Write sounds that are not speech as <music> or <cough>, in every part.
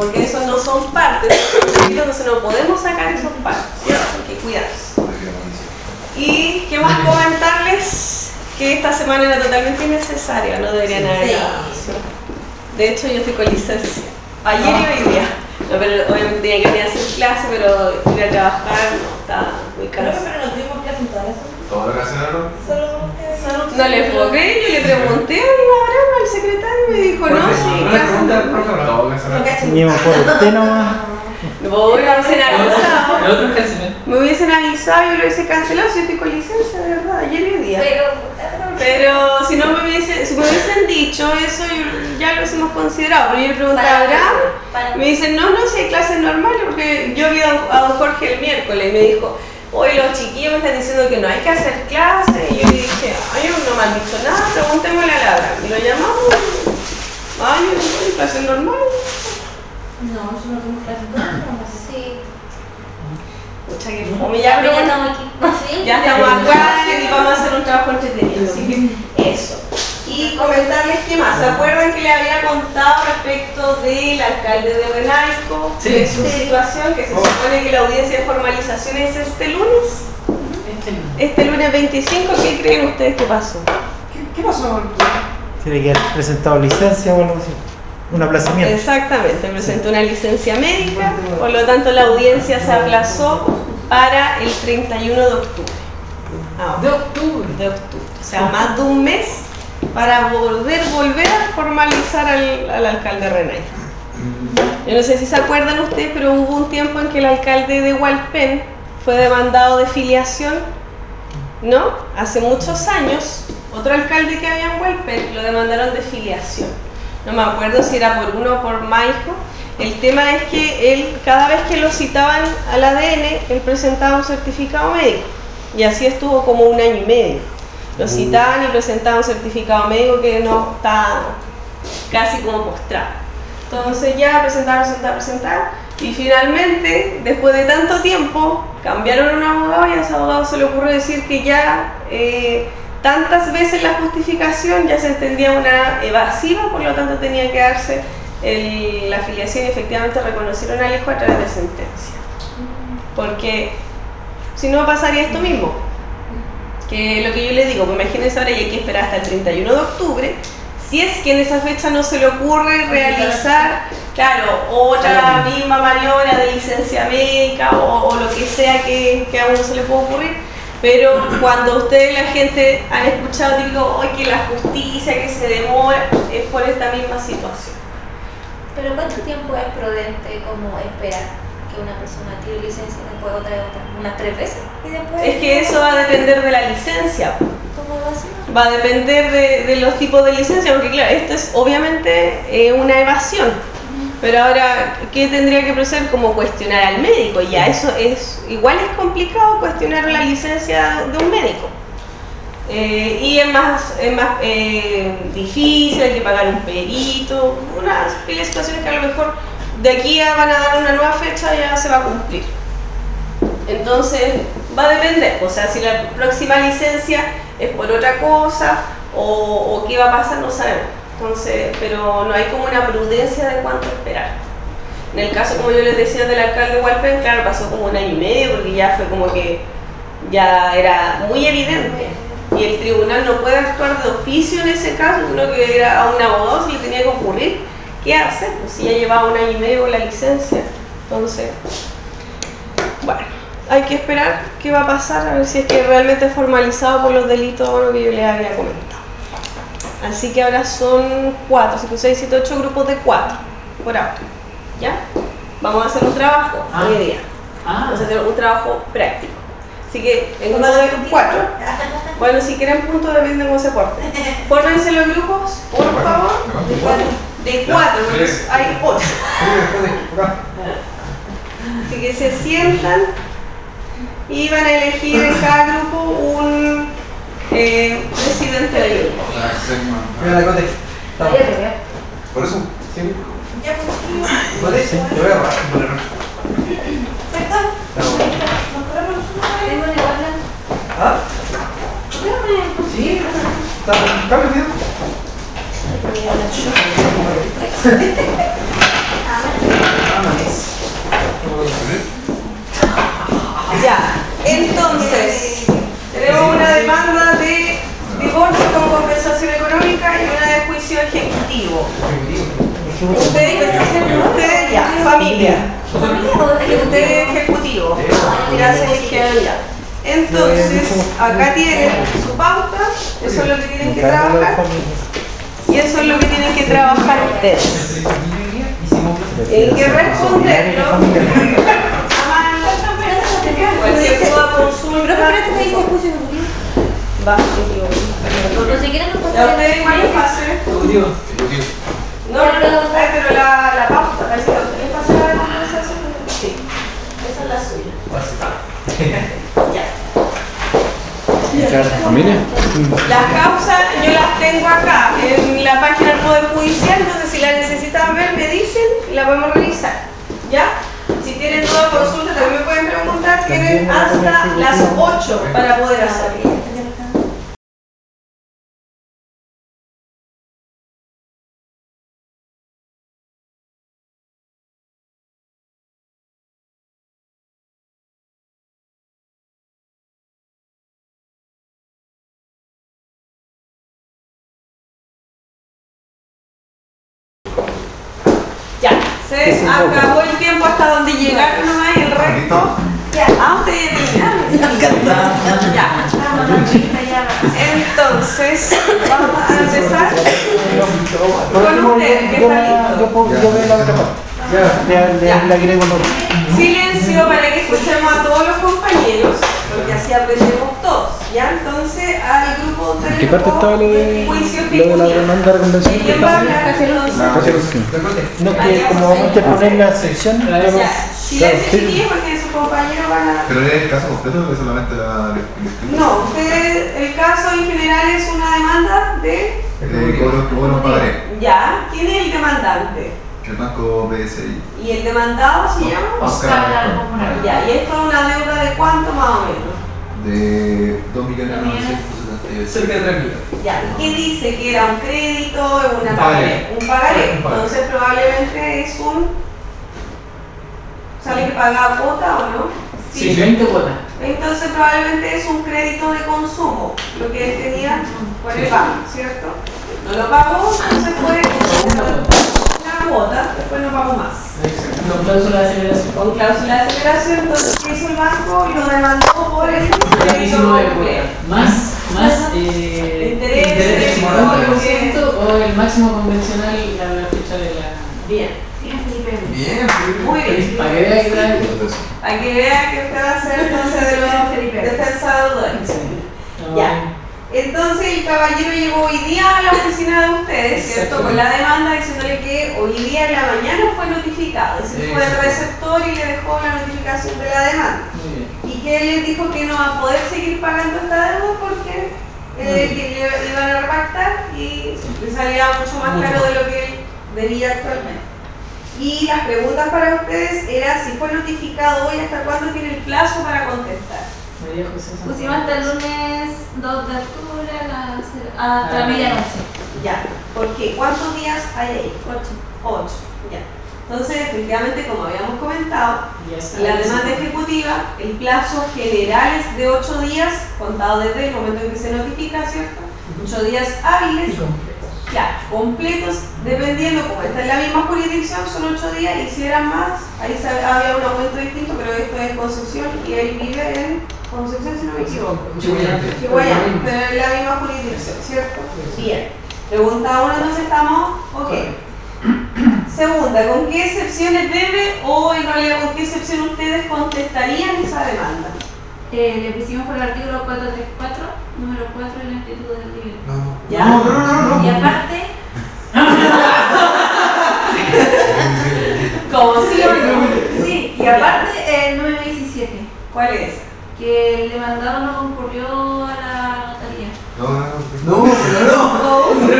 porque esos no son partes, entonces no podemos sacar esos partes, ¿cierto? Hay que cuidarse. Y qué más comentarles que esta semana era totalmente innecesaria, no deberían haber Sí. De hecho, yo estoy con licencia. Ayer y hoy día. No, pero obviamente tenía que venir a hacer clase, pero ir a trabajar no, estaba muy Pero cansada. no tuvimos clase en todas las ¿Todo lo que hacen ahora? Solo No les puedo creer, yo le pregunté a Abraham, al secretario, y me dijo, no, sí, ¿No le hacen ahora. Seguimos por usted nomás. No, me hubiesen avisado. Me hubiesen avisado y lo hubiese cancelado si yo estoy con licencia, de verdad, ayer y día. Pero, Pero si no me hubiese, si me hubiesen dicho eso, yo- ya lo hubiésemos considerado. Pero yo le pregunté a Abraham, me dicen, no, no, si hay clases normales, porque yo vi a a don Jorge el miércoles y me dijo, hoy los chiquillos me están diciendo que no hay que hacer clases. Y yo le dije, ay, no me han dicho nada, preguntémosle a Abraham. Y lo llamamos, ay, yo hay clases normales. No, nosotros no tuvimos clase en todas las Sí. Pucha, que fome, ya, pero Ya estamos aquí. ¿Sí? Ya estamos acá y vamos a hacer un trabajo entretenido, así que comentarles qué más. ¿Se acuerdan que le había contado respecto del alcalde de Renaico? Sí. de su situación, que se supone que la audiencia de formalización es este lunes. Este lunes 25, ¿qué creen ustedes que pasó? ¿Qué, qué pasó? Tiene que haber presentado licencia o algo así. Un aplazamiento. Exactamente, presentó una licencia médica, por lo tanto la audiencia se aplazó para el 31 de octubre. Ahora. De octubre. de octubre. O sea, más de un mes para volver, volver a formalizar al, al alcalde Renay. Yo no sé si se acuerdan ustedes, pero hubo un tiempo en que el alcalde de Hualpén fue demandado de filiación, ¿no? Hace muchos años, otro alcalde que había en Hualpén lo demandaron de filiación. No me acuerdo si era por uno o por más hijo. El tema es que él, cada vez que lo citaban al ADN, él presentaba un certificado médico. Y así estuvo como un año y medio. Lo citaban y presentaban un certificado médico que no está casi como postrado. Entonces ya presentaron, presentaron, presentaron. Y finalmente, después de tanto tiempo, cambiaron un abogado y a ese abogado se le ocurrió decir que ya eh, tantas veces la justificación ya se entendía una evasiva, por lo tanto tenía que darse la afiliación y efectivamente reconocieron al hijo a través de sentencia. Porque si no pasaría esto mismo. Que lo que yo le digo, pues imagínense ahora y hay que esperar hasta el 31 de octubre. Si es que en esa fecha no se le ocurre realizar, claro, otra misma maniobra de licencia médica o, o lo que sea que, que a uno se le pueda ocurrir, pero cuando ustedes, la gente, han escuchado típico, hoy que la justicia, que se demora, es por esta misma situación. Pero ¿cuánto tiempo es prudente como esperar que una persona tire licencia y después otra otra? ¿Unas tres veces? Y después... Es que eso va a depender de la licencia. ¿Cómo lo hacen? Va a depender de, de los tipos de licencia, porque claro, esto es obviamente eh, una evasión. Pero ahora, ¿qué tendría que proceder? Como cuestionar al médico. Ya eso es, igual es complicado cuestionar la licencia de un médico. Eh, y es más, es más eh, difícil, hay que pagar un perito, unas situaciones que a lo mejor de aquí a van a dar una nueva fecha ya se va a cumplir. Entonces, va a depender, o sea, si la próxima licencia es por otra cosa o, o qué va a pasar, no sabemos. Entonces, pero no hay como una prudencia de cuánto esperar. En el caso, como yo les decía, del alcalde de Hualpén, claro, pasó como un año y medio porque ya fue como que ya era muy evidente. Y el tribunal no puede actuar de oficio en ese caso, sino que era a un abogado se le tenía que ocurrir qué hacer, pues si ya llevaba un año y medio la licencia. Entonces, bueno, hay que esperar qué va a pasar, a ver si es que realmente es formalizado por los delitos bueno, que yo les había comentado. Así que ahora son 4, 5, 6, 7, 8 grupos de 4, por ahora. ¿Ya? Vamos a hacer un trabajo Ah. hoy día. Ah, Vamos a hacer un trabajo práctico. Así que en grupo de 4. Bueno, si quieren puntos depende de cómo se porten. <laughs> Fórmense los grupos, por favor. De 4, porque hay 8. Así que se sientan y van a elegir en cada grupo un eh, presidente del grupo. Mira la cote. Oye, pero- Por eso. Sí. Ya, pues, sí. Cote, sí. Te voy a agarrar. ¿Verdad? Estamos. Nos corremos los unos a Tengo una igual ¿Ah? Dígame. Sí. ¿Está cambio video? Ah, ejecutivo. Ustedes, ustedes ya, familia. ¿Familia o Y usted es ejecutivo. Ya se dijeron ya. Entonces, acá tienen su pauta, eso es lo que tienen que Cargo de trabajar. familia. Y eso es lo que tienen que trabajar ustedes. Hay que responderlo. Cualquier duda, Pero consulta. Nos ustedes. Ejecutivo. No, no, no, pero la, la pauta, parece que a ustedes les pasa la conversación. Sí, esa es la suya. <laughs> Las causas yo las tengo acá en la página del Poder Judicial, entonces si la necesitan ver me dicen y la podemos revisar. ¿Ya? Si tienen duda consulta también me pueden preguntar, tienen hasta las 8 para poder hacerlo. Ya, se acabó puedo- yo veo la otra parte. Le, le, Ya. le agrego lo Silencio para que escuchemos a todos los compañeros, porque así aprendemos todos. ¿Ya? Entonces, al grupo de ¿En qué parte estaba lo de, juicio lo de la demanda de convención? ¿Quién va a hablar? Entonces, No, que como vamos a interponer la sección, silencio chiquillos porque sus compañeros van a... ¿Pero es el caso completo o es solamente la No, usted, el caso en general es una demanda de... de cobro, cobro pagaré? Ya, ¿quién es el demandante? El banco PSI. ¿Y el demandado se llama? Oscar. Ya, ¿y esto es una deuda de cuánto más o menos? De 2.978.000. Cerca de 3 millones. Ya, ¿y qué dice? ¿Que era un crédito, una Un pagaré? Un pagaré. Un pagaré. Entonces probablemente es un... ¿Sale que pagaba cuota o no? Sí, 20 cuotas. Entonces probablemente es un crédito de consumo, lo que él tenía por el banco, ¿cierto? No lo pagó, entonces fue una cuota, después no pagó más. Con cláusula de aceleración. Con cláusula de aceleración, entonces ¿qué hizo el banco? Lo demandó por el crédito 19 completo. cuotas. Más, más eh, Interés, interés sí, 50% o el máximo convencional a la fecha de la. Bien, Bien, muy bien. Para que vea que trae. Para que vea que usted va a ser entonces de los <laughs> defensadores. No, Ya. Entonces el caballero llegó hoy día a la oficina de ustedes, ¿cierto? Con la demanda diciéndole que hoy día en la mañana fue notificado. Ese fue el receptor y le dejó la notificación de la demanda. Y que él les dijo que no va a poder seguir pagando esta deuda porque eh, que le iban a repactar y le salía mucho más caro de lo que él debía actualmente. Y las preguntas para ustedes era si fue notificado hoy, hasta cuándo tiene el plazo para contestar. María José Santana. Pusimos hasta el lunes 2 de octubre a Ah. hasta medianoche. Ya, porque ¿cuántos días hay ahí? 8. Ocho, ya. Entonces, efectivamente, como habíamos comentado, la demanda ejecutiva, el plazo general es de ocho días, contado desde el momento en que se notifica, ¿cierto? Ocho días hábiles, ya, completos, dependiendo, como está en la misma jurisdicción, son ocho días, y si eran más, ahí había un aumento distinto, pero esto es Concepción y él vive en Concepción, si no me equivoco. Chihuahua, pero en la misma jurisdicción, ¿cierto? Bien. Pregunta uno, entonces estamos, ok. <coughs> Segunda, ¿con qué excepciones debe o en realidad con qué excepción ustedes contestarían esa demanda? Eh, le pusimos por el artículo 434, número 4 de la actitud del nivel. No. ¿Ya? No, no, no, no. Y aparte, ¿Cómo sí no? y aparte <laughs> el número 17, ¿Cuál es? que el demandado no concurrió a la notaría. No, no, no. No, pero no. No.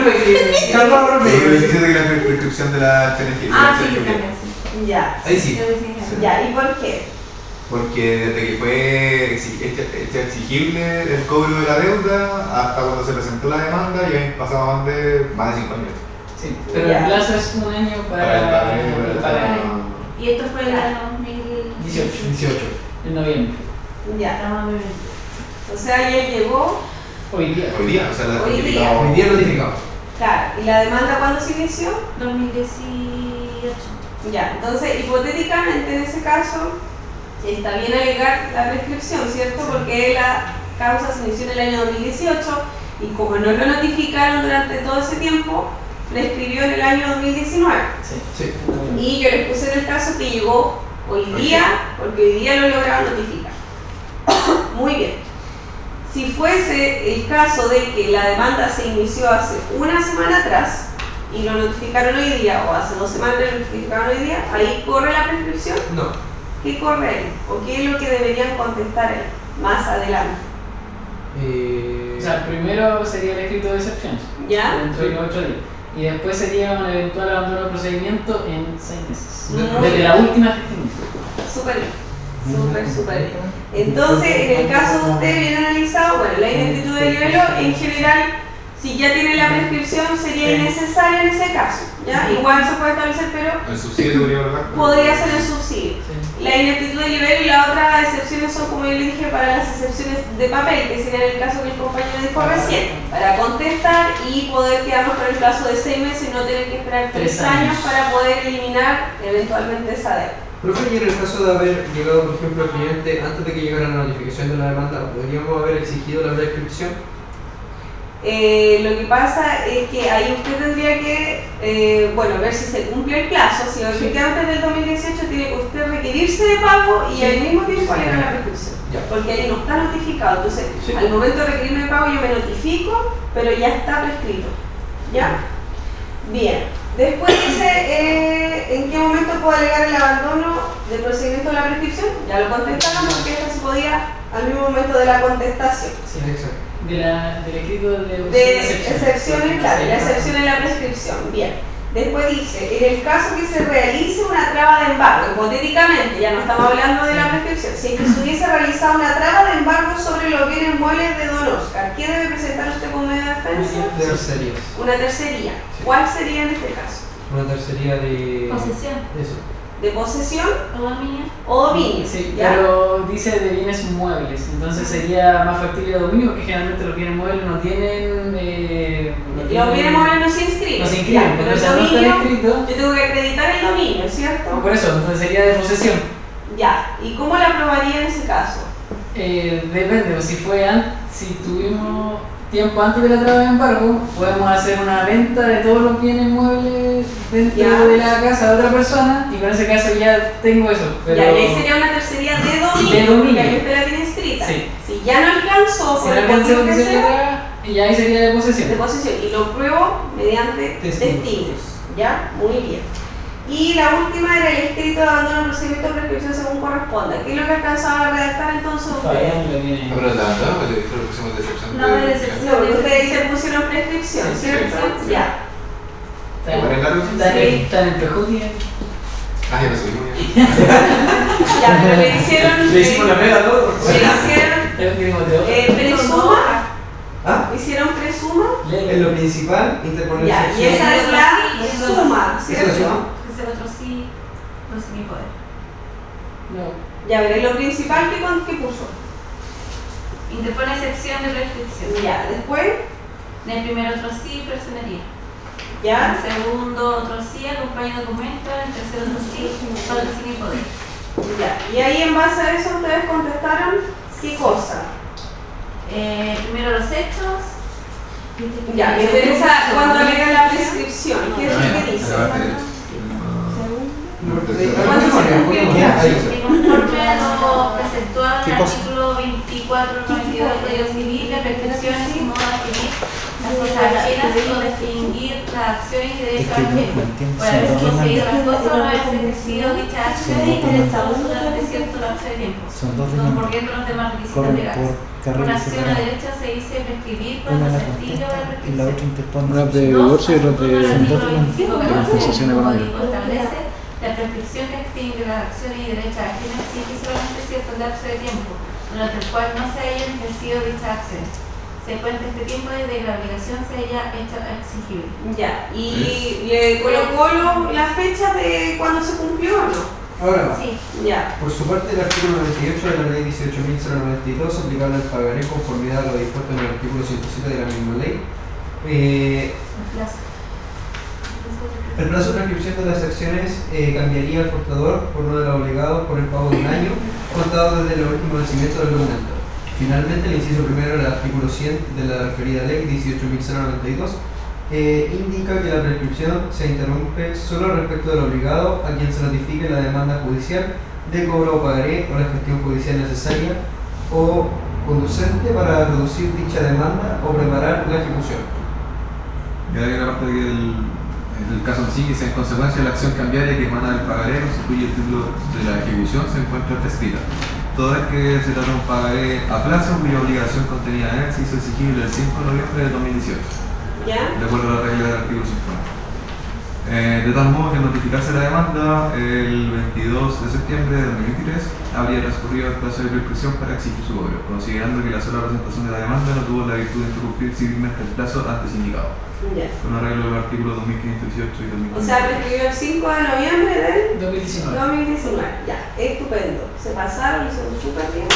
Calma, Pero el 17 que la pre- prescripción de la. Ah, sí, la también, sí. Ya. Ahí sí. Ya, ¿y por qué? Porque desde que fue hecha hecha exigible el cobro de la deuda hasta cuando se presentó la demanda ya han pasado más de, más de 5 años. Sí, pero el plazo es un año para, Para el pagaré, el para el. Y esto fue el año 2018. 18. En noviembre. Ya. Estamos en O sea, él llegó Hoy día. Hoy día, o sea, la Hoy día. Hoy día notificado. Claro, ¿y la demanda cuándo se inició? 2018. Ya, entonces hipotéticamente en ese caso está bien alegar la prescripción, ¿cierto? Porque la causa se inició en el año 2018 y como no lo notificaron durante todo ese tiempo, prescribió en el año 2019. Sí. Y yo les puse en el caso que llegó hoy día, porque hoy día lo lograron notificar. <coughs> Muy bien. Si fuese el caso de que la demanda se inició hace una semana atrás y lo notificaron hoy día, o hace dos semanas lo notificaron hoy día, ahí corre la prescripción. No. ¿Qué corre ahí? ¿O qué es lo que deberían contestar ahí más adelante? Eh, O sea, primero sería el escrito de excepción, ¿Ya? dentro de los ocho días. Y después sería un eventual abandono del procedimiento en seis meses. Muy Desde bien. la última gestión. Súper bien. Súper, súper bien. Entonces, en el caso de usted bien analizado, bueno, la ineptitud de libelo en general, si ya tiene la prescripción, sería innecesaria en ese caso. ¿ya? Igual se puede establecer, pero El subsidio podría ser el subsidio. La ineptitud de libelo y las otras excepciones son, como yo le dije, para las excepciones de papel, que sería el caso que el compañero dijo recién, para contestar y poder quedarnos con el plazo de seis meses y no tener que esperar tres, Tres años. años. para poder eliminar eventualmente esa deuda. Profe, y en el caso de haber llegado, por ejemplo, el cliente antes de que llegara la notificación de la demanda, ¿podríamos haber exigido la prescripción? Eh, lo que pasa es que ahí usted tendría que, eh, bueno, ver si se cumple el plazo. Si que antes del 2018 tiene que usted requerirse de pago y al mismo tiempo alegar la prescripción. Porque ahí no está notificado. Entonces, Sí. al momento de requerirme de pago yo me notifico, pero ya está prescrito. ¿Ya? Bien. Después dice, eh, ¿en qué momento puedo alegar el abandono del procedimiento de la prescripción? Ya lo contestaron porque esto se podía al mismo momento de la contestación. Sí, exacto. De la, del escrito de, De excepciones, claro, la excepción en la prescripción. Bien. Después dice, en el caso que se realice una traba de embargo, hipotéticamente, ya no estamos hablando de la prescripción, si es que se hubiese realizado una traba de embargo sobre los bienes muebles de Don Oscar, ¿qué debe presentar usted como medio de defensa? Tercerías. Una tercería. ¿Cuál sería en este caso? Una tercería de... Posesión Eso. ¿De posesión o dominio. o dominio? Sí, ¿ya? pero dice de bienes muebles, entonces sería más factible de dominio porque generalmente los bienes muebles no tienen... Eh, no Los tienen- bienes muebles no se inscriben. No se inscriben, Ya, pero el no dominio, yo tengo que acreditar el dominio, ¿cierto? por eso, entonces sería de posesión. Ya. ¿Y cómo la aprobaría en ese caso? Eh, depende, si fue an- si tuvimos tiempo antes de la traba de embargo, podemos hacer una venta de todos los bienes muebles dentro Ya. de la casa de otra persona y con ese caso ya tengo eso. Pero Ya, y ahí sería una tercería de dominio, De dominio. porque ahí usted la tiene inscrita. Sí. Si ya no alcanzó si por no el alcancé motivo a que la sea, y ya ahí sería de posesión. de posesión, y lo pruebo mediante Testigos. testigos. ¿Ya? Muy bien. Y la última era el escrito de abandono del procedimiento de prescripción según corresponda. ¿Qué es lo que alcanzaba a redactar entonces ustedes? No, pero la pues le le pusimos de excepción. No, de. No, porque ustedes se pusieron prescripción, ¿cierto? sí, sí. Ya. Está en- el prejuicio. Ah, ya lo subimos <laughs> ya. <laughs> Ya, pero le hicieron. Le hicimos la pega a todos. Le hicieron eh, presuma. Ah, Hicieron presuma. en lo principal, interponer Ya, y esa es la suma, ¿cierto? suma. Ese otro sí, no sé mi poder. No. Ya, pero lo principal que, con- que puso. Interpone excepción de prescripción. Ya, después, En el primero otro sí, personería. En ya, el segundo otro sí, acompaña documento. En el tercero otro sí, solo sin mi poder. ya. Y ahí en base a eso ustedes contestaron qué cosa. Eh, primero los hechos. Ya, me interesa cuando alega la prescripción. ¿Qué es lo que dice? Ah, ya. ¿Cuándo se cumplió? Ya, ahí. Que conforme a lo preceptuado en ¿Qué el artículo 24 92 del Código Civil, las prescripciones y modo de adquirir las cosas ajenas o de extinguir las acciones y derechos ajenos. Por haber Son dos conseguido demandas. las cosas o no haberse ejercido dicha acción Son y el durante cierto lapso de tiempo. Los demás requisitos Corren legales. por Una acción a derecho se dice prescribir cuando la se estile o la contesta y la otra prescripción. interpone. Una de divorcio y otra artículo de del artículo dos 25 de que compensación el económica. La prescripción que extingue las acciones y derechos ajenos exige solamente cierto lapso de tiempo durante el cual no se hayan ejercido dichas acciones. Se cuenta este tiempo desde que la obligación se haya hecho exigible. Ya, y le colocó lo- la fecha de cuando se cumplió o no. Ahora va. Sí, Ya, Por su parte, el artículo 98 de la ley 18.092, aplicable al pagaré en conformidad a lo dispuesto en el artículo 107 de la misma ley, Eh, El plazo. de prescripción de las acciones eh, cambiaría al portador por no del obligado por el pago de un año contado desde el último vencimiento del documento. Finalmente, el inciso primero del artículo 100 de la referida ley 18.092 eh, indica que la prescripción se interrumpe solo respecto del obligado a quien se notifique la demanda judicial de cobro o pagaré o la gestión judicial necesaria o conducente para reducir dicha demanda o preparar la ejecución. Y ahí la parte que el, el caso en sí, que en consecuencia de la acción cambiaria que emana del pagaré constituye el título de la ejecución, se encuentra prescrita. Toda vez que se trata de un pagaré a plazo, cuya obligación contenida en él se hizo exigible el 5 de noviembre de 2018, ¿Ya? de acuerdo a la regla del artículo 50. Eh, de tal modo que al notificarse la demanda el 22 de septiembre de 2023 habría transcurrido el plazo de prescripción para exigir su cobro, considerando que la sola presentación de la demanda no tuvo la virtud de interrumpir civilmente el plazo antes indicado. Ya. Con arreglo de los artículos 2518 y 2015. O sea, prescribió el 5 de noviembre del 2019. 2019. Ya, estupendo. Se pasaron, lo hicieron súper bien.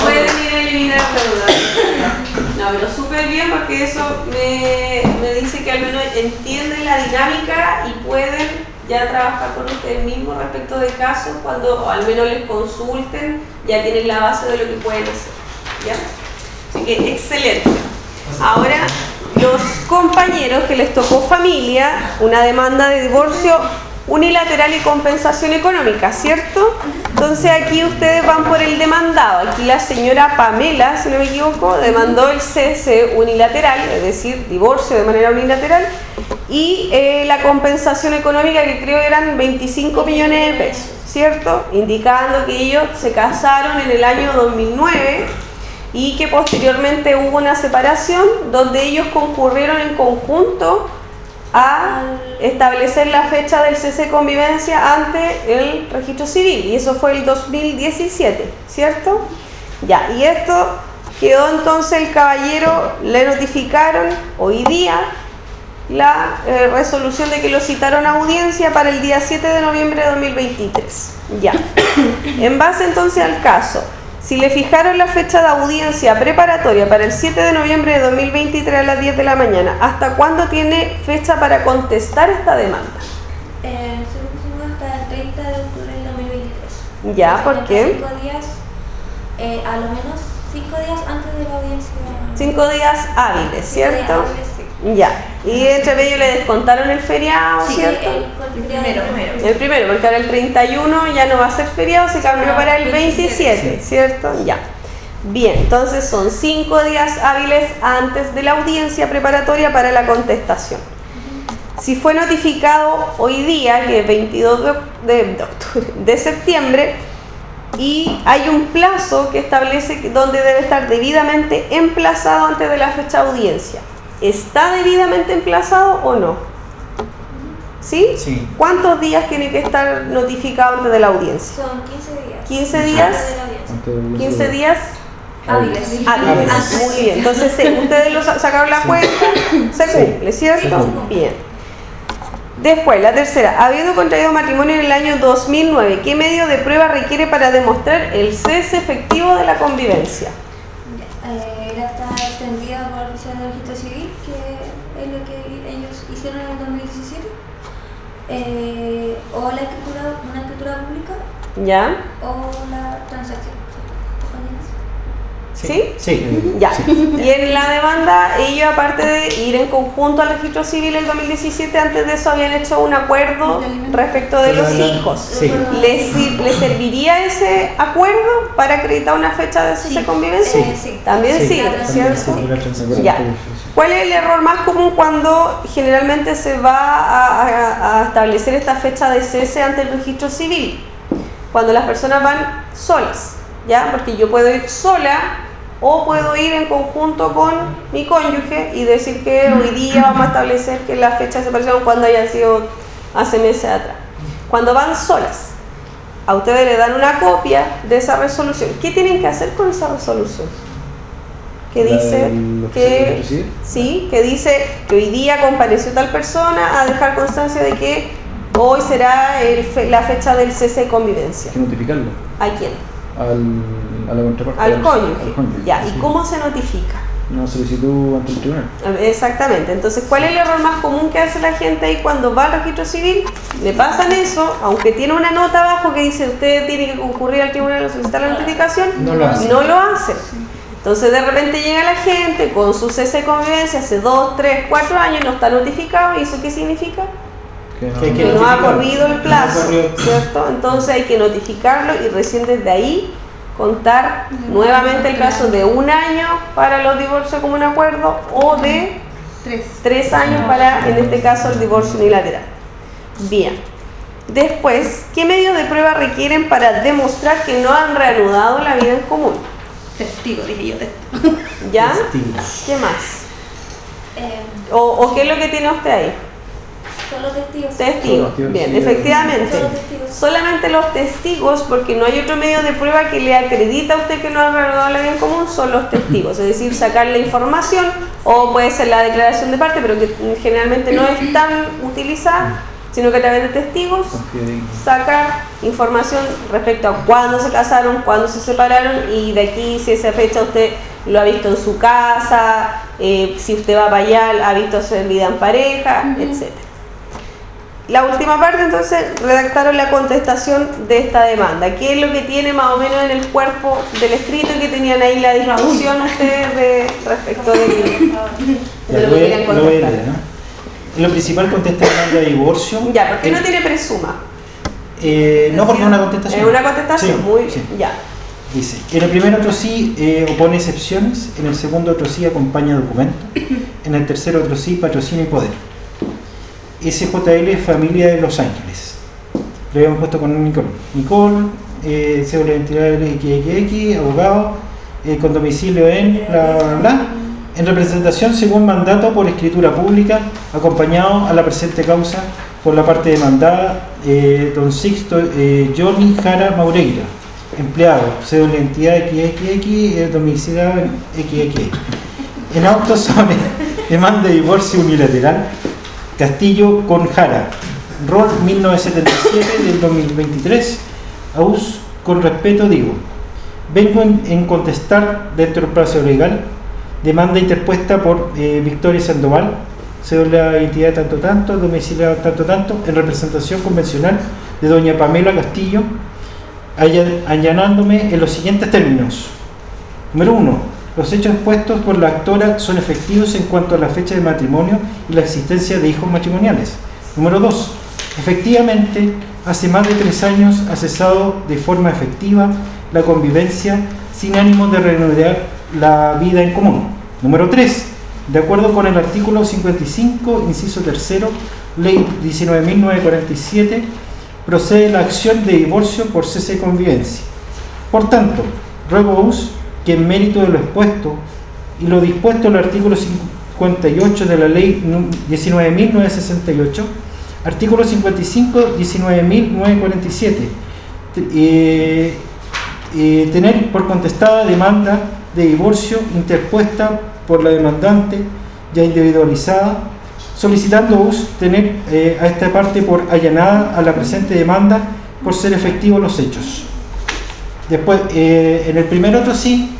Pueden ir a eliminar deudas. <laughs> No, pero súper bien porque eso me, me dice que al menos entienden la dinámica y pueden ya trabajar con ustedes mismos respecto de casos cuando al menos les consulten, ya tienen la base de lo que pueden hacer. ¿Ya? Así que excelente. Ahora, los compañeros que les tocó familia, una demanda de divorcio unilateral y compensación económica, ¿cierto? Entonces aquí ustedes van por el demandado. Aquí la señora Pamela, si no me equivoco, demandó el cese unilateral, es decir, divorcio de manera unilateral, y eh, la compensación económica que creo eran 25 millones de pesos, ¿cierto? Indicando que ellos se casaron en el año 2009 y que posteriormente hubo una separación donde ellos concurrieron en conjunto a establecer la fecha del cese de convivencia ante el registro civil y eso fue el 2017, ¿cierto? Ya, y esto quedó entonces el caballero, le notificaron hoy día la eh, resolución de que lo citaron a audiencia para el día 7 de noviembre de 2023. Ya. <coughs> En base entonces al caso, si le fijaron la fecha de audiencia preparatoria para el 7 de noviembre de 2023 a las 10 de la mañana, ¿hasta cuándo tiene fecha para contestar esta demanda? Eh, hasta el 30 de octubre del 2023. Ya, ¿por qué? Cinco días, eh, a lo menos cinco días antes de la audiencia. Cinco días hábiles, Cinco días ¿cierto? hábiles, sí. Ya. Y entre ellos le descontaron el feriado, Sí, ¿cierto? el, el primero. primero. El primero, porque ahora el 31 ya no va a ser feriado, se cambió Ah, para el 27, 27, ¿cierto? Ya. Bien, entonces son cinco días hábiles antes de la audiencia preparatoria para la contestación. Si fue notificado hoy día, que es 22 de, de- de octubre, de septiembre, y hay un plazo que establece donde debe estar debidamente emplazado antes de la fecha de audiencia. ¿Está debidamente emplazado o no? ¿Sí? Sí. ¿Cuántos días tiene que estar notificado antes de la audiencia? Son 15 días. 15 días. Antes de la audiencia. 15 días Hábiles. Antes. Muy bien. Entonces, sí, ustedes lo sa- sacaron la cuenta, se cumple, ¿cierto? Bien. Después, la tercera. Habiendo contraído matrimonio en el año 2009, ¿qué medio de prueba requiere para demostrar el cese efectivo de la convivencia? O la escritura, una escritura pública ¿Ya? o la transacción. ¿Sí? Sí. Ya. Sí. Y en la demanda, ellos, aparte de ir en conjunto al registro civil en 2017, antes de eso habían hecho un acuerdo respecto de los hijos. Sí. ¿Les, sir- les serviría ese acuerdo para acreditar una fecha de cese Sí. convivencia? Eh, sí. También Sí. ¿cierto? Ya. ¿Cuál es el error más común cuando generalmente se va a, establecer esta fecha de cese ante el registro civil? Cuando las personas van solas, ¿ya? Porque yo puedo ir sola o puedo ir en conjunto con mi cónyuge y decir que hoy día vamos a establecer que la fecha de separación cuando haya sido hace meses atrás. Cuando van solas, a ustedes le dan una copia de esa resolución. ¿Qué tienen que hacer con esa resolución? Que dice que sí, que dice que hoy día compareció tal persona a dejar constancia de que hoy será el fe- la fecha del cese de convivencia. Hay que notificarlo ¿A quién? al a la contraparte. al al- cónyuge. al cónyuge, Ya, ¿y cómo se notifica? Una solicitud ante el tribunal. Exactamente, entonces, ¿cuál es el error más común que hace la gente ahí cuando va al registro civil? Le pasan eso, aunque tiene una nota abajo que dice usted tiene que concurrir al tribunal a solicitar la notificación, No lo hace. no lo hace. Entonces de repente llega la gente con su cese de convivencia hace 2, 3, 4 años, no está notificado, ¿y eso qué significa? Que no, Que hay Que no ha corrido el plazo. ¿cierto? Entonces hay que notificarlo y recién desde ahí contar nuevamente el plazo de un año para los divorcios como un acuerdo o de Tres. tres años para, en este caso, el divorcio unilateral. Bien. Después, ¿qué medios de prueba requieren para demostrar que no han reanudado la vida en común? Testigo, dije yo, testigo. <laughs> ¿Ya? Testigos. ¿Qué más? Eh, ¿O, o qué es lo que tiene usted ahí? solo testigos. Testigos. Testigos, Bien, sí. efectivamente. Solo testigos. Solamente los testigos, porque no hay otro medio de prueba que le acredita a usted que no ha reanudado la vida en común, son los testigos. Es decir, sacar la información o puede ser la declaración de parte, pero que generalmente no es tan utilizada, sino que a través de testigos sacar información respecto a cuándo se casaron, cuándo se separaron y de aquí si esa fecha usted lo ha visto en su casa, eh, si usted va para allá, ha visto hacer vida en pareja, etc. La última parte entonces redactaron la contestación de esta demanda. ¿Qué es lo que tiene más o menos en el cuerpo del escrito que tenían ahí la discusión ustedes de, respecto de, <laughs> lo que querían contestar? Lo principal contesta demanda de divorcio. Ya, ¿por qué no Eh, tiene presuma? eh, no, porque es una contestación. Es una contestación, Sí, muy sí. ya. Dice, en el primer otro sí eh, opone excepciones, en el segundo otro sí acompaña documento, <coughs> en el tercer otro sí patrocina y poder. SJL es familia de Los Ángeles. Lo habíamos puesto con Nicole. Nicole, eh, de identidad XXX, abogado, eh, con domicilio en bla, bla, bla, en representación según mandato por escritura pública, acompañado a la presente causa por la parte demandada, eh, don Sixto eh, Johnny Jara Maureira, empleado, de identidad XXX, eh, domiciliado en XXX. En auto sobre demanda de divorcio unilateral, Castillo con Jara, rol 1977 del 2023, AUS con respeto digo, vengo en, en contestar dentro del plazo legal, demanda interpuesta por eh, Victoria Sandoval, cédula de identidad tanto tanto, domiciliado tanto tanto, en representación convencional de doña Pamela Castillo, alla- allanándome en los siguientes términos. Número 1. Los hechos expuestos por la actora son efectivos en cuanto a la fecha de matrimonio y la existencia de hijos matrimoniales. Número 2. Efectivamente, hace más de tres años ha cesado de forma efectiva la convivencia sin ánimo de reanudar la vida en común. Número 3. De acuerdo con el artículo 55, inciso tercero, ley 19.947, procede la acción de divorcio por cese de convivencia. Por tanto, ruego a US que en mérito de lo expuesto y lo dispuesto en el artículo 58 de la ley nu- 19.968, artículo 55, 19.947, te- eh, eh, tener por contestada demanda de divorcio interpuesta por la demandante ya individualizada, solicitando US tener eh, a esta parte por allanada a la presente demanda por ser efectivos los hechos. Después, eh, en el primer otro sí,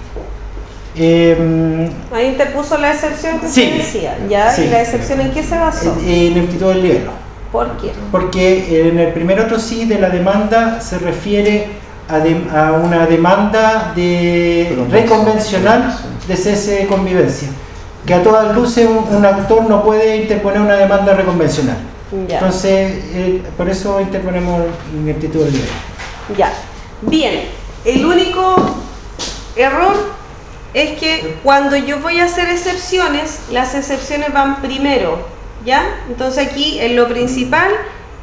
eh, Ahí interpuso la excepción que Sí. se decía, ¿ya? Sí. ¿Y la excepción en qué se basó? en el título del libro. ¿Por qué? Porque en el primer otro sí de la demanda se refiere a, de- a una demanda de reconvencional de cese de convivencia. Que a todas luces un, un actor no puede interponer una demanda reconvencional. Ya. Entonces, eh, por eso interponemos en el título del libro. Ya. Bien, el único error es que cuando yo voy a hacer excepciones, las excepciones van primero, ¿ya? Entonces aquí en lo principal,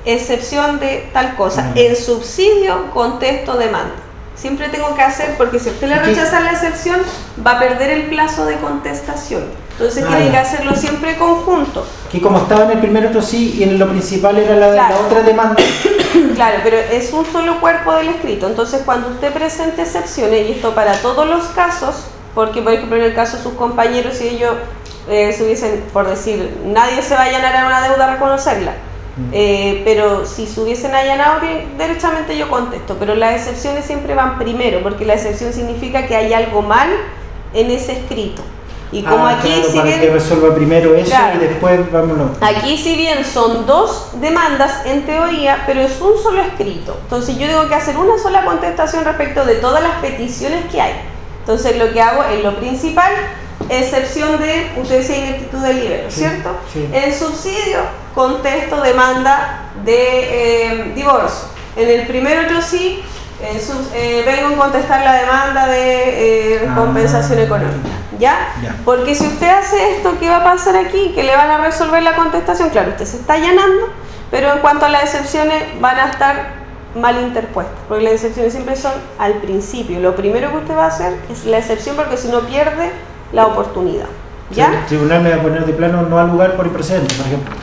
excepción de tal cosa. En subsidio, contesto demanda. Siempre tengo que hacer, porque si usted le rechaza la excepción, va a perder el plazo de contestación. Entonces Ah, tiene ya. que hacerlo siempre conjunto. Que como estaba en el primer otro sí y en lo principal era la, la Claro. otra demanda. <coughs> Claro, pero es un solo cuerpo del escrito. Entonces, cuando usted presente excepciones, y esto para todos los casos, porque por ejemplo en el caso de sus compañeros, si ellos eh, se hubiesen, por decir, nadie se va a llenar a una deuda a reconocerla, Eh, pero si se hubiesen allanado, derechamente yo contesto. Pero las excepciones siempre van primero, porque la excepción significa que hay algo mal en ese escrito. Y como Ah, aquí, claro, si para bien- que resuelva primero eso Claro. y después vámonos. Aquí si bien son dos demandas en teoría, pero es un solo escrito. Entonces yo tengo que hacer una sola contestación respecto de todas las peticiones que hay. Entonces lo que hago es lo principal, excepción de, usted decía ineptitud del libero, Sí, ¿cierto? sí. En subsidio contesto demanda de eh, divorcio. En el primer otro sí, en sub- eh, vengo a contestar la demanda de eh, Ah. compensación económica. ¿Ya? Ya. Porque si usted hace esto, ¿qué va a pasar aquí? Que le van a resolver la contestación. Claro, usted se está allanando, pero en cuanto a las excepciones van a estar mal interpuestas, porque las excepciones siempre son al principio. Lo primero que usted va a hacer es la excepción porque si no pierde la oportunidad. ¿Ya? El tribunal me va a poner de plano no al lugar por improcedente, por ejemplo.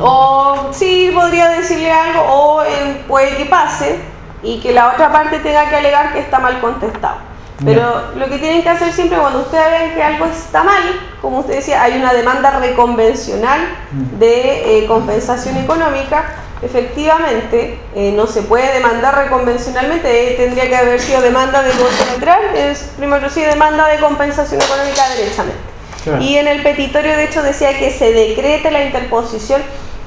O sí podría decirle algo, o eh, puede que pase y que la otra parte tenga que alegar que está mal contestado. Pero lo que tienen que hacer siempre cuando ustedes vean que algo está mal, como usted decía, hay una demanda reconvencional de eh, compensación económica, efectivamente eh, no se puede demandar reconvencionalmente, eh, tendría que haber sido demanda de divorcio neutral, es primero sí demanda de compensación económica derechamente. Claro. Y en el petitorio, de hecho, decía que se decrete la interposición.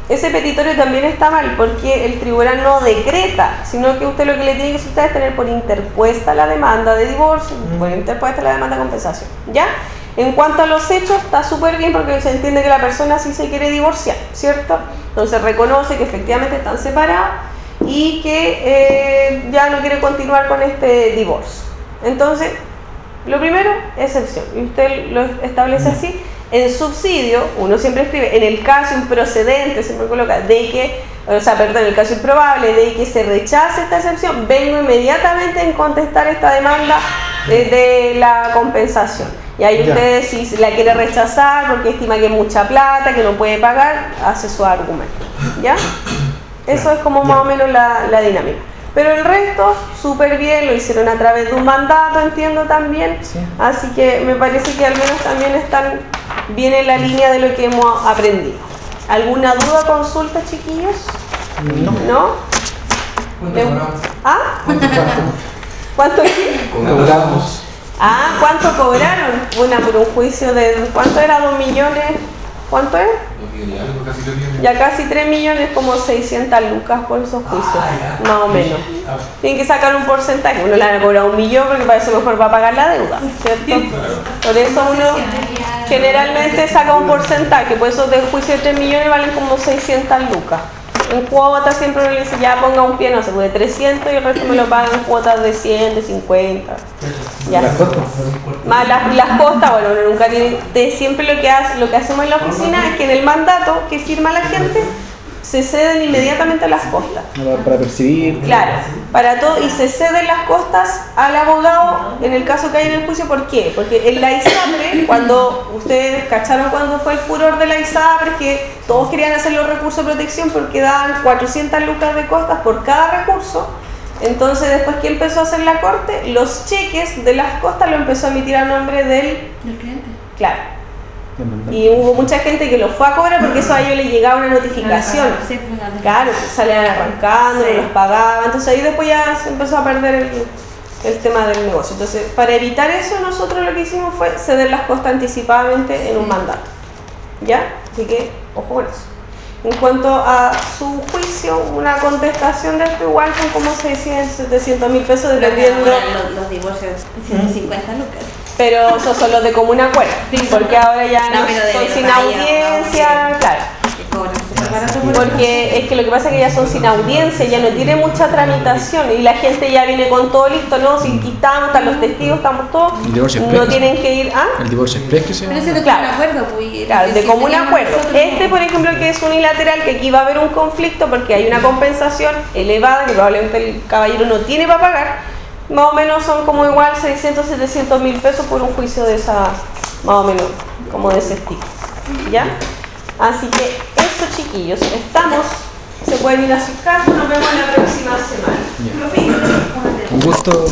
Ese petitorio también está mal porque el tribunal no decreta, sino que usted lo que le tiene que hacer es tener por interpuesta la demanda de divorcio, Mm. por interpuesta la demanda de compensación. ¿Ya? En cuanto a los hechos, está súper bien porque se entiende que la persona sí se quiere divorciar, ¿cierto? Entonces reconoce que efectivamente están separados y que eh, ya no quiere continuar con este divorcio. Entonces, lo primero, excepción. Y usted lo establece así. En subsidio, uno siempre escribe, en el caso improcedente, siempre coloca, de que, o sea, perdón, en el caso improbable de que se rechace esta excepción, vengo inmediatamente en contestar esta demanda eh, de la compensación. Y ahí Ya. usted, si la quiere rechazar porque estima que es mucha plata, que no puede pagar, hace su argumento. ¿Ya? Eso es como más o menos la, la dinámica. Pero el resto, súper bien, lo hicieron a través de un mandato, entiendo también. Sí. Así que me parece que al menos también están bien en la línea de lo que hemos aprendido. ¿Alguna duda, consulta, chiquillos? No. ¿No? ¿Cuánto Eh, cobramos? ¿Ah? ¿Cuánto qué? Cobramos. Ah, ¿cuánto cobraron? Una por un juicio de... ¿Cuánto era? ¿Dos millones? ¿Cuánto es? Ya casi 3 millones, como 600 lucas por esos juicios, Ah, ya. más o menos. Tienen que sacar un porcentaje, uno le van a cobrar un millón porque para eso mejor va a pagar la deuda, ¿cierto? Por eso uno generalmente saca un porcentaje, por eso del juicio de 3 millones valen como 600 lucas. En cuotas siempre uno le dice, ya ponga un pie, no sé, de 300 y el resto me lo pagan en cuotas de 100, de 50. Ya. Las costas. Más las, las costas, bueno, uno nunca tiene. de siempre lo que hace, lo que hacemos en la oficina es que en el mandato que firma la gente se ceden inmediatamente las costas. No, Para percibir. Claro, para todo, y se ceden las costas al abogado en el caso que hay en el juicio. ¿Por qué? Porque en la ISAPRE, cuando ustedes cacharon cuando fue el furor de la ISAPRE, que todos querían hacer los recursos de protección porque daban 400 lucas de costas por cada recurso. Entonces, después que empezó a hacer la corte, los cheques de las costas lo empezó a emitir a nombre del. Del cliente. Claro. Y hubo mucha gente que lo fue a cobrar porque eso a ellos les llegaba una notificación. Sí. Claro, salían arrancando, no los pagaban, entonces ahí después ya se empezó a perder el, el tema del negocio. Entonces, para evitar eso, nosotros lo que hicimos fue ceder las costas anticipadamente en un mandato. ¿Ya? Así que, ojo con eso. En cuanto a su juicio, una contestación de esto igual son como 600, 700 mil pesos dependiendo, Los, los divorcios, 150 lucas. Pero esos son los de común acuerdo, porque ahora ya No, no, de son sin audiencia, no, claro. Porque es que lo que pasa es que ya son sin audiencia, ya no tiene mucha tramitación y la gente ya viene con todo listo, ¿no? Si aquí estamos, están los testigos, estamos todos, El divorcio no express. tienen que ir, ¿ah? El divorcio express que se Pero ese no Claro. tiene acuerdo, pues. Claro, de común acuerdo. Este, por ejemplo, que es unilateral, que aquí va a haber un conflicto porque hay una compensación elevada que probablemente el caballero no tiene para pagar, más o menos son como igual 600, 700 mil pesos por un juicio de esa, más o menos, como de ese estilo. ¿Ya? Así que eso, chiquillos, estamos. Se pueden ir a sus casas, nos vemos la próxima semana. Un gusto.